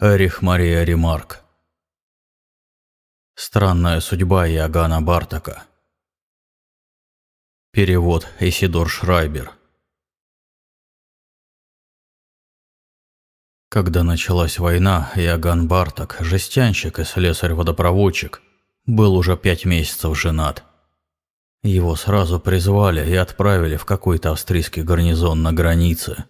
Эрих Мария Ремарк Странная судьба Иоганна Бартака Перевод Исидор Шрайбер Когда началась война, Иоганн Бартак, жестянщик и слесарь-водопроводчик, был уже пять месяцев женат. Его сразу призвали и отправили в какой-то австрийский гарнизон на границе.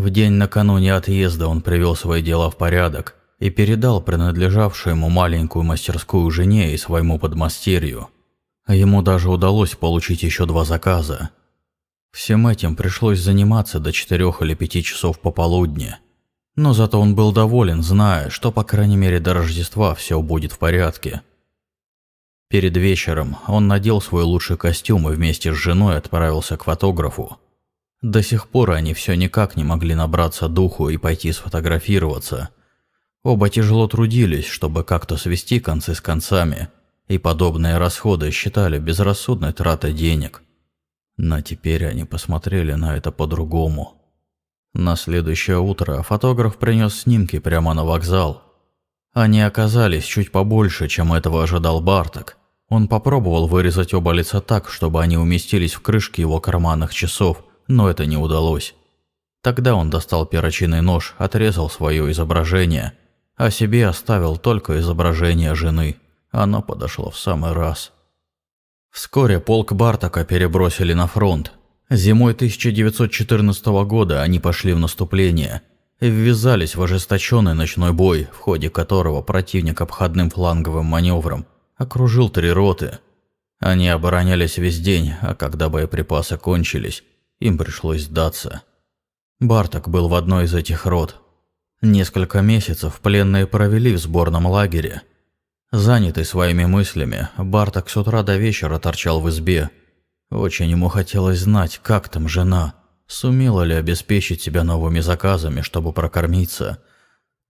В день накануне отъезда он привел свои дела в порядок и передал принадлежавшую ему маленькую мастерскую жене и своему подмастерью. Ему даже удалось получить еще два заказа. Всем этим пришлось заниматься до четырех или пяти часов пополудни. Но зато он был доволен, зная, что по крайней мере до Рождества все будет в порядке. Перед вечером он надел свой лучший костюм и вместе с женой отправился к фотографу. До сих пор они все никак не могли набраться духу и пойти сфотографироваться. Оба тяжело трудились, чтобы как-то свести концы с концами, и подобные расходы считали безрассудной тратой денег. Но теперь они посмотрели на это по-другому. На следующее утро фотограф принес снимки прямо на вокзал. Они оказались чуть побольше, чем этого ожидал Барток, он попробовал вырезать оба лица так, чтобы они уместились в крышке его карманных часов, но это не удалось. Тогда он достал перочинный нож, отрезал свое изображение, а себе оставил только изображение жены. Оно подошло в самый раз. Вскоре полк Бартака перебросили на фронт. Зимой 1914 года они пошли в наступление и ввязались в ожесточенный ночной бой, в ходе которого противник обходным фланговым маневром окружил три роты. Они оборонялись весь день, а когда боеприпасы кончились, им пришлось сдаться. Барток был в одной из этих рот. Несколько месяцев пленные провели в сборном лагере. Занятый своими мыслями, Барток с утра до вечера торчал в избе. Очень ему хотелось знать, как там жена, сумела ли обеспечить себя новыми заказами, чтобы прокормиться.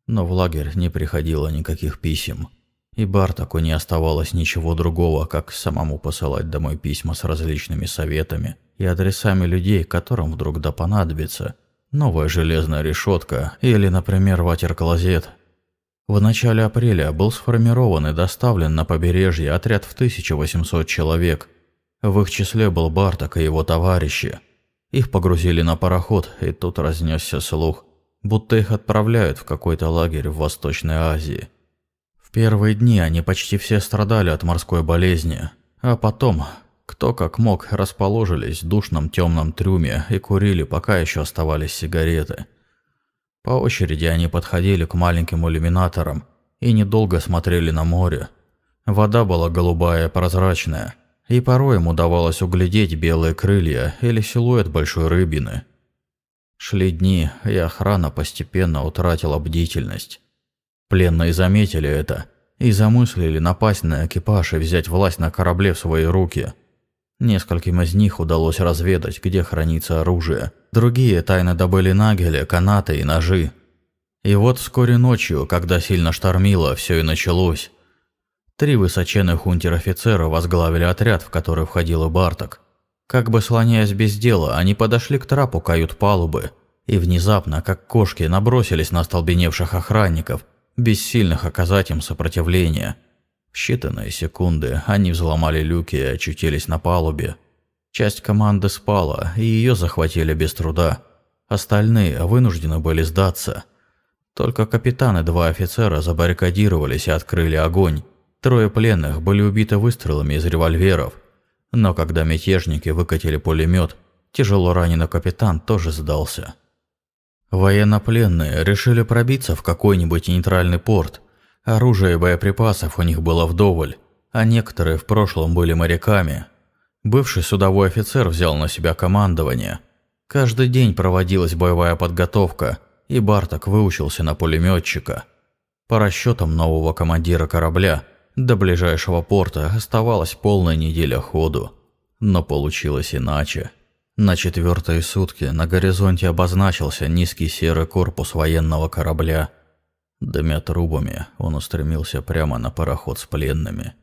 Но в лагерь не приходило никаких писем. И Бартаку не оставалось ничего другого, как самому посылать домой письма с различными советами и адресами людей, которым вдруг да понадобится новая железная решетка или, например, ватер-клозет. В начале апреля был сформирован и доставлен на побережье отряд в 1800 человек. В их числе был Бартак и его товарищи. Их погрузили на пароход, и тут разнесся слух, будто их отправляют в какой-то лагерь в Восточной Азии – первые дни они почти все страдали от морской болезни, а потом, кто как мог, расположились в душном темном трюме и курили, пока еще оставались сигареты. По очереди они подходили к маленьким иллюминаторам и недолго смотрели на море. Вода была голубая прозрачная, и порой им удавалось углядеть белые крылья или силуэт большой рыбины. Шли дни, и охрана постепенно утратила бдительность. Пленные заметили это и замыслили напасть на экипаж и взять власть на корабле в свои руки. Нескольким из них удалось разведать, где хранится оружие. Другие тайно добыли нагели, канаты и ножи. И вот вскоре ночью, когда сильно штормило, все и началось. Три высоченных унтер-офицера возглавили отряд, в который входил и Барток. Как бы слоняясь без дела, они подошли к трапу кают-палубы и внезапно, как кошки, набросились на остолбеневших охранников бессильных оказать им сопротивление. В считанные секунды они взломали люки и очутились на палубе. Часть команды спала, и ее захватили без труда. Остальные вынуждены были сдаться. Только капитан и два офицера забаррикадировались и открыли огонь. Трое пленных были убиты выстрелами из револьверов. Но когда мятежники выкатили пулемет, тяжело раненый капитан тоже сдался. Военнопленные решили пробиться в какой-нибудь нейтральный порт. Оружия и боеприпасов у них было вдоволь, а некоторые в прошлом были моряками. Бывший судовой офицер взял на себя командование. Каждый день проводилась боевая подготовка, и Барток выучился на пулеметчика. По расчетам нового командира корабля, до ближайшего порта оставалась полная неделя ходу. Но получилось иначе. На четвертые сутки на горизонте обозначился низкий серый корпус военного корабля. Дымя трубами, он устремился прямо на пароход с пленными.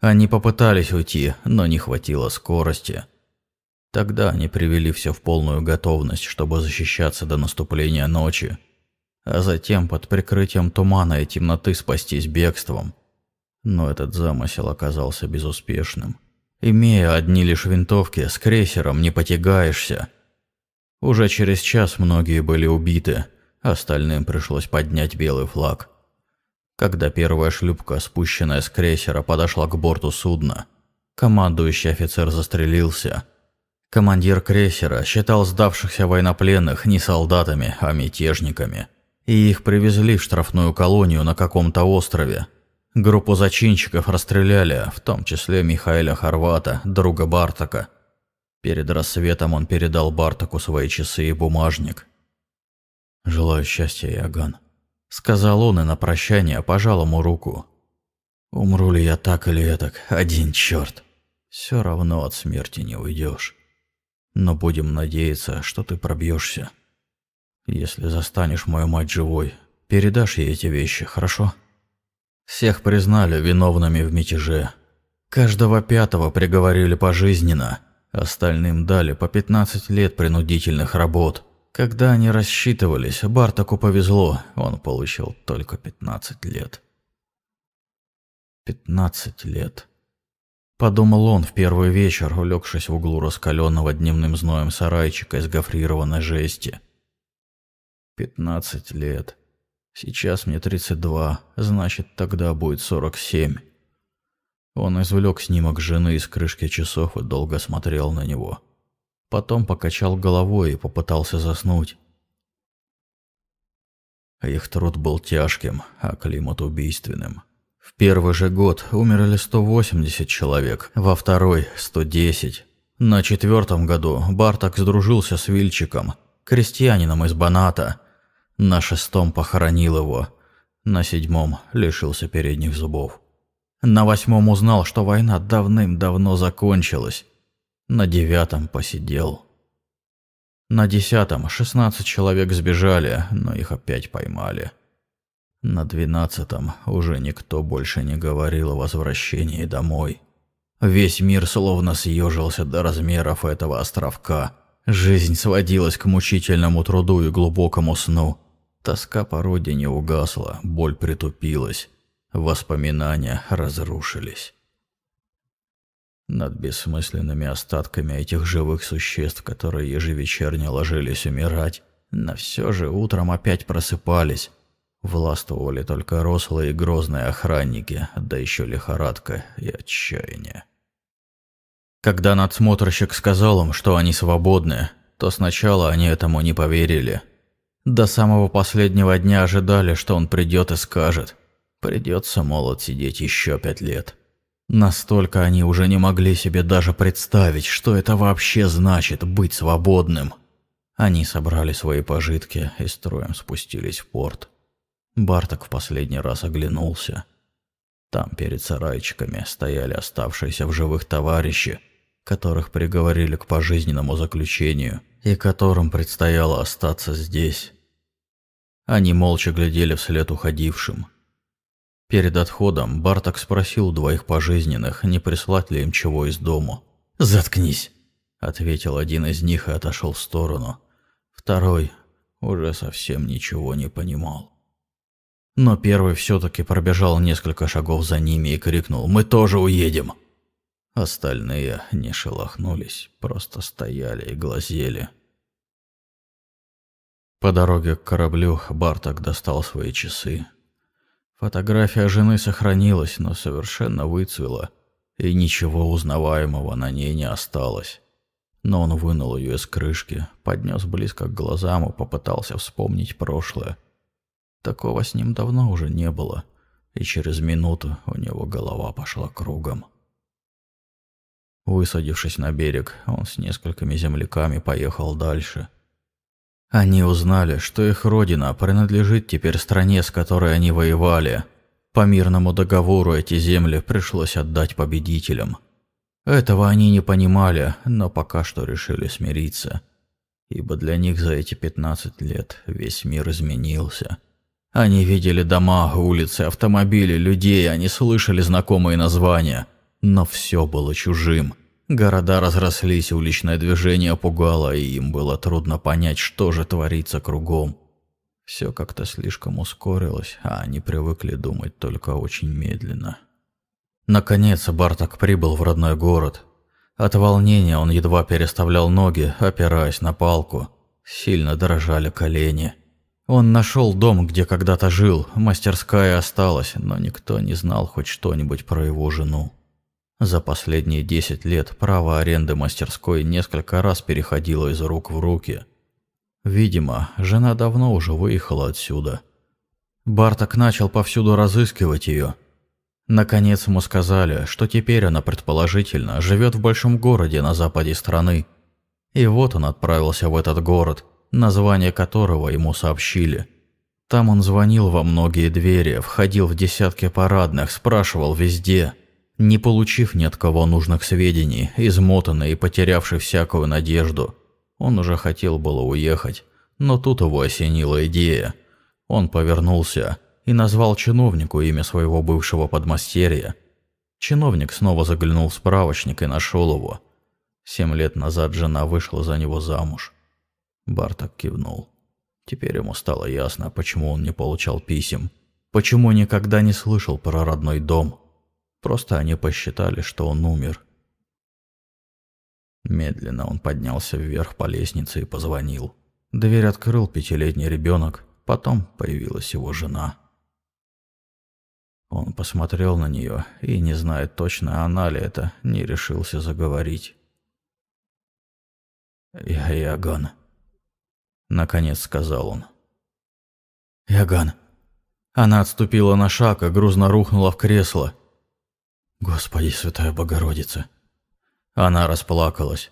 Они попытались уйти, но не хватило скорости. Тогда они привели все в полную готовность, чтобы защищаться до наступления ночи. а затем под прикрытием тумана и темноты спастись бегством. Но этот замысел оказался безуспешным. Имея одни лишь винтовки, с крейсером не потягаешься. Уже через час многие были убиты, остальным пришлось поднять белый флаг. Когда первая шлюпка, спущенная с крейсера, подошла к борту судна, командующий офицер застрелился. Командир крейсера считал сдавшихся военнопленных не солдатами, а мятежниками. И их привезли в штрафную колонию на каком-то острове. Группу зачинщиков расстреляли, в том числе Михаила Хорвата, друга Бартака. Перед рассветом он передал Бартаку свои часы и бумажник. «Желаю счастья, Яган», Сказал он и на прощание пожал ему руку. «Умру ли я так или этак, один черт. Все равно от смерти не уйдешь. Но будем надеяться, что ты пробьешься. Если застанешь мою мать живой, передашь ей эти вещи, хорошо?» Всех признали виновными в мятеже. Каждого пятого приговорили пожизненно, остальным дали по 15 лет принудительных работ – когда они рассчитывались, Бартаку повезло, он получил только 15 лет. 15 лет. Подумал он в первый вечер, улегшись в углу раскаленного дневным зноем сарайчика из гофрированной жести. 15 лет. Сейчас мне 32, значит, тогда будет 47. Он извлек снимок жены из крышки часов и долго смотрел на него. Потом покачал головой и попытался заснуть. Их труд был тяжким, а климат убийственным. В первый же год умерли 180 человек, во второй – 110. На четвертом году Барток сдружился с Вильчиком, крестьянином из Баната. На шестом похоронил его. На седьмом лишился передних зубов. На восьмом узнал, что война давным-давно закончилась. На девятом посидел. На десятом шестнадцать человек сбежали, но их опять поймали. На двенадцатом уже никто больше не говорил о возвращении домой. Весь мир словно съежился до размеров этого островка. Жизнь сводилась к мучительному труду и глубокому сну. Тоска по родине угасла, боль притупилась, воспоминания разрушились над бессмысленными остатками этих живых существ, которые ежевечерне ложились умирать, но все же утром опять просыпались. Властвовали только рослые и грозные охранники, да еще лихорадка и отчаяние. Когда надсмотрщик сказал им, что они свободны, то сначала они этому не поверили. До самого последнего дня ожидали, что он придет и скажет. Придется, мол, отсидеть еще пять лет. Настолько они уже не могли себе даже представить, что это вообще значит быть свободным. Они собрали свои пожитки и строем спустились в порт. Барток в последний раз оглянулся. Там перед сарайчиками стояли оставшиеся в живых товарищи, которых приговорили к пожизненному заключению и которым предстояло остаться здесь. Они молча глядели вслед уходившим – Перед отходом Барток спросил двоих пожизненных, не прислать ли им чего из дому. «Заткнись!» – ответил один из них и отошел в сторону. Второй уже совсем ничего не понимал. Но первый все-таки пробежал несколько шагов за ними и крикнул «Мы тоже уедем!». Остальные не шелохнулись, просто стояли и глазели. По дороге к кораблю Барток достал свои часы, Фотография жены сохранилась, но совершенно выцвела, и ничего узнаваемого на ней не осталось. Но он вынул ее из крышки, поднес близко к глазам и попытался вспомнить прошлое. Такого с ним давно уже не было, и через минуту у него голова пошла кругом. Высадившись на берег, он с несколькими земляками поехал дальше – они узнали, что их родина принадлежит теперь стране, с которой они воевали. По мирному договору эти земли пришлось отдать победителям. Этого они не понимали, но пока что решили смириться. Ибо для них за эти 15 лет весь мир изменился. Они видели дома, улицы, автомобили, людей, они слышали знакомые названия. Но все было чужим. Города разрослись, уличное движение пугало, и им было трудно понять, что же творится кругом. Все как-то слишком ускорилось, а они привыкли думать только очень медленно. Наконец Барток прибыл в родной город. От волнения он едва переставлял ноги, опираясь на палку. Сильно дрожали колени. Он нашел дом, где когда-то жил, мастерская осталась, но никто не знал хоть что-нибудь про его жену. За последние десять лет право аренды мастерской несколько раз переходило из рук в руки. Видимо, жена давно уже выехала отсюда. Барток начал повсюду разыскивать ее. Наконец ему сказали, что теперь она предположительно живет в большом городе на западе страны. И вот он отправился в этот город, название которого ему сообщили. Там он звонил во многие двери, входил в десятки парадных, спрашивал везде. Не получив ни от кого нужных сведений, измотанный и потерявший всякую надежду, он уже хотел было уехать, но тут его осенила идея. Он повернулся и назвал чиновнику имя своего бывшего подмастерья. Чиновник снова заглянул в справочник и нашел его. Семь лет назад жена вышла за него замуж. Барток кивнул. Теперь ему стало ясно, почему он не получал писем, почему никогда не слышал про родной дом. Просто они посчитали, что он умер. Медленно он поднялся вверх по лестнице и позвонил. Дверь открыл пятилетний ребенок, потом появилась его жена. Он посмотрел на нее и, не зная точно, она ли это, не решился заговорить. «Я Яган», Наконец сказал он. «Яган». Она отступила на шаг и грузно рухнула в кресло. «Господи, Святая Богородица!» Она расплакалась.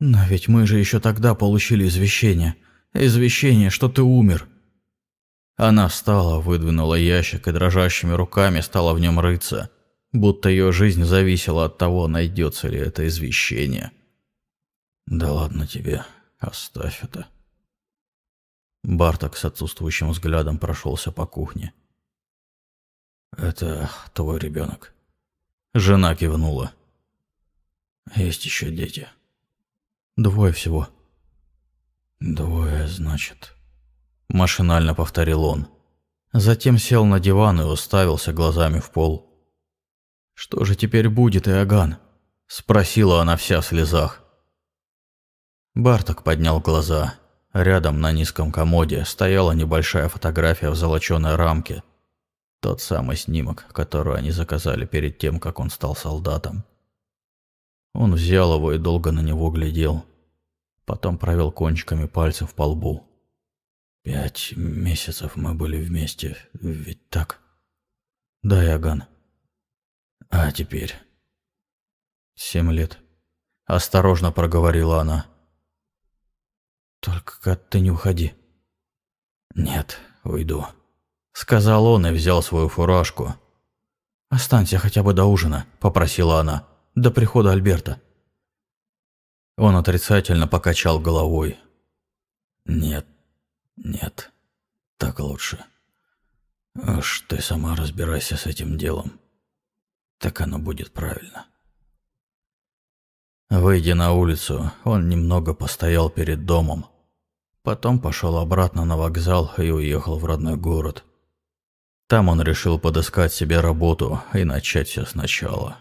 «Но ведь мы же еще тогда получили извещение. Извещение, что ты умер». Она встала, выдвинула ящик и дрожащими руками стала в нем рыться, будто ее жизнь зависела от того, найдется ли это извещение. «Да ладно тебе», «Оставь это». Барток с отсутствующим взглядом прошелся по кухне. «Это твой ребенок». Жена кивнула. «Есть еще дети». «Двое всего». «Двое, значит». Машинально повторил он. Затем сел на диван и уставился глазами в пол. «Что же теперь будет, Иоганн?» Спросила она вся в слезах. Барток поднял глаза. Рядом на низком комоде стояла небольшая фотография в золоченой рамке. Тот самый снимок, который они заказали перед тем, как он стал солдатом. Он взял его и долго на него глядел. Потом провел кончиками пальцев по лбу. «Пять месяцев мы были вместе, ведь так?» «Да, Яган». «А теперь?» «Семь лет», — осторожно проговорила она. «Только, Кат, ты не уходи». «Нет, уйду», — сказал он и взял свою фуражку. «Останься хотя бы до ужина», — попросила она, — «до прихода Альберта». Он отрицательно покачал головой. «Нет, нет, так лучше. Уж ты сама разбирайся с этим делом. Так оно будет правильно». Выйдя на улицу, он немного постоял перед домом, Потом пошел обратно на вокзал и уехал в родной город. Там он решил подыскать себе работу и начать все сначала.